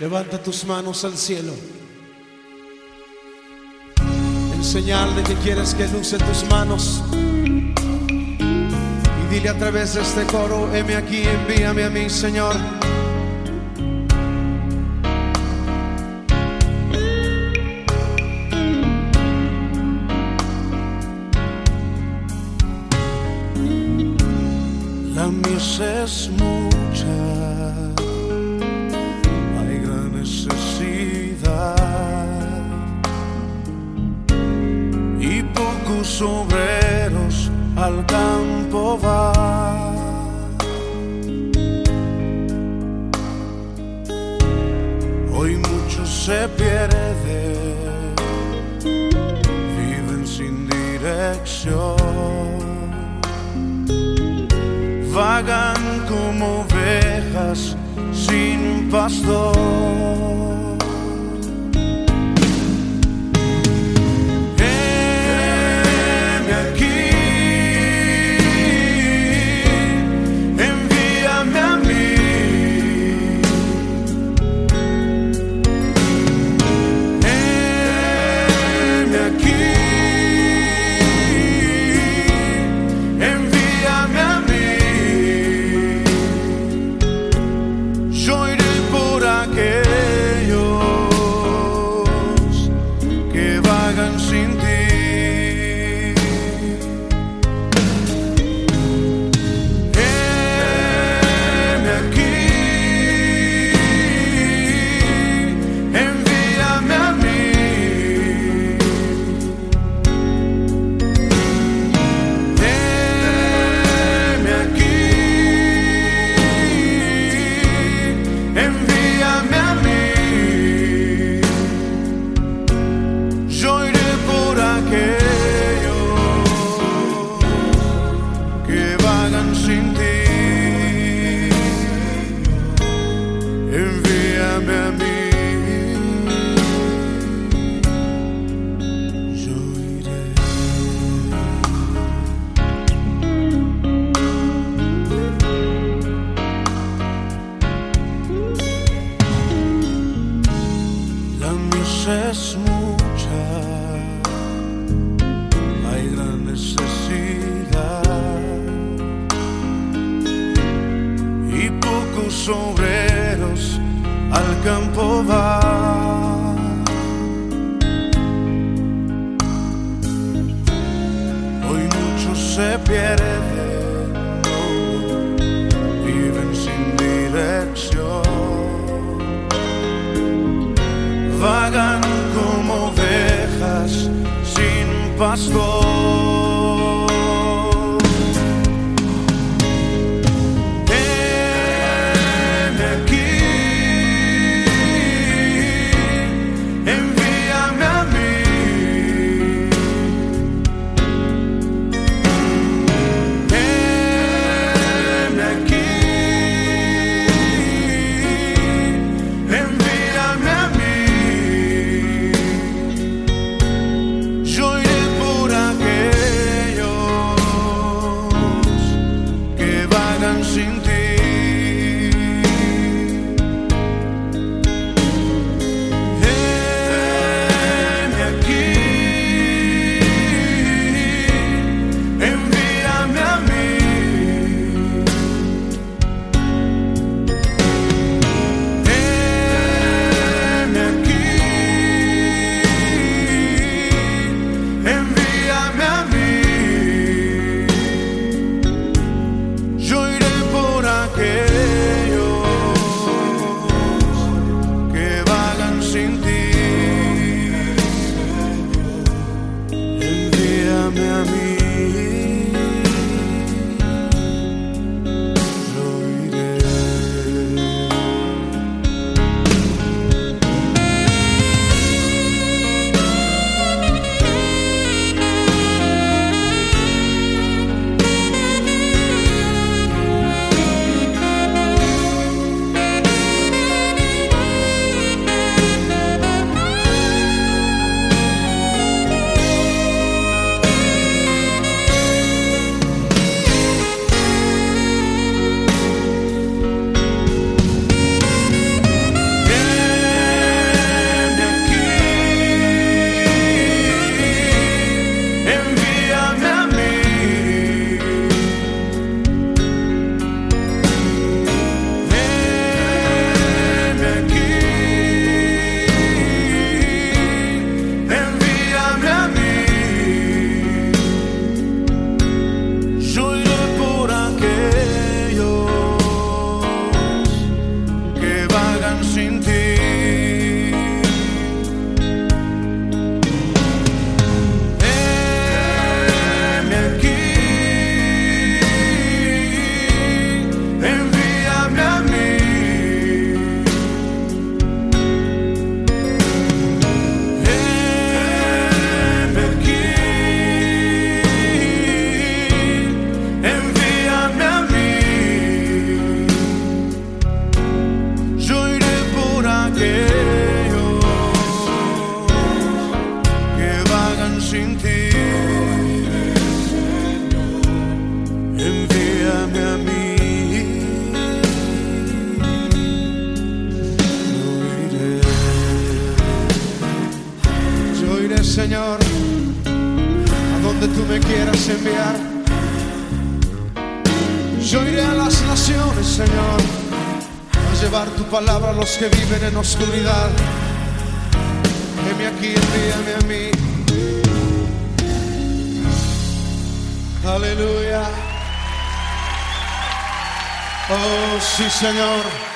Levanta tus manos al cielo. En señal de que quieres que luce tus manos. Y dile a través de este coro, heme aquí, envíame a mí, Señor. La mies es mucha, obreros al campo van. Hoy muchos se pierden, viven sin dirección vagan como ovejas sin pastor. Es mucha, hay gran necesidad. Y pocos obreros al campo van. Hoy muchos se pierden, no, viven sin dirección sin pastor. Quieras enviar. Yo iré a las naciones, Señor, a llevar tu palabra a los que viven en oscuridad. Heme aquí, envíame a mí. Aleluya. Oh, sí, Señor.